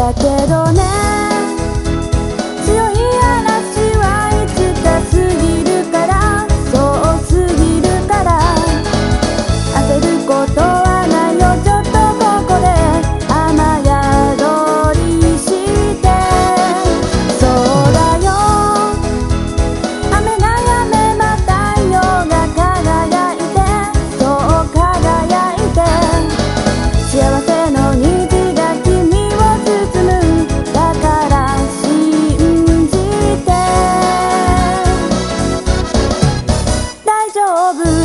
だけどね kaldım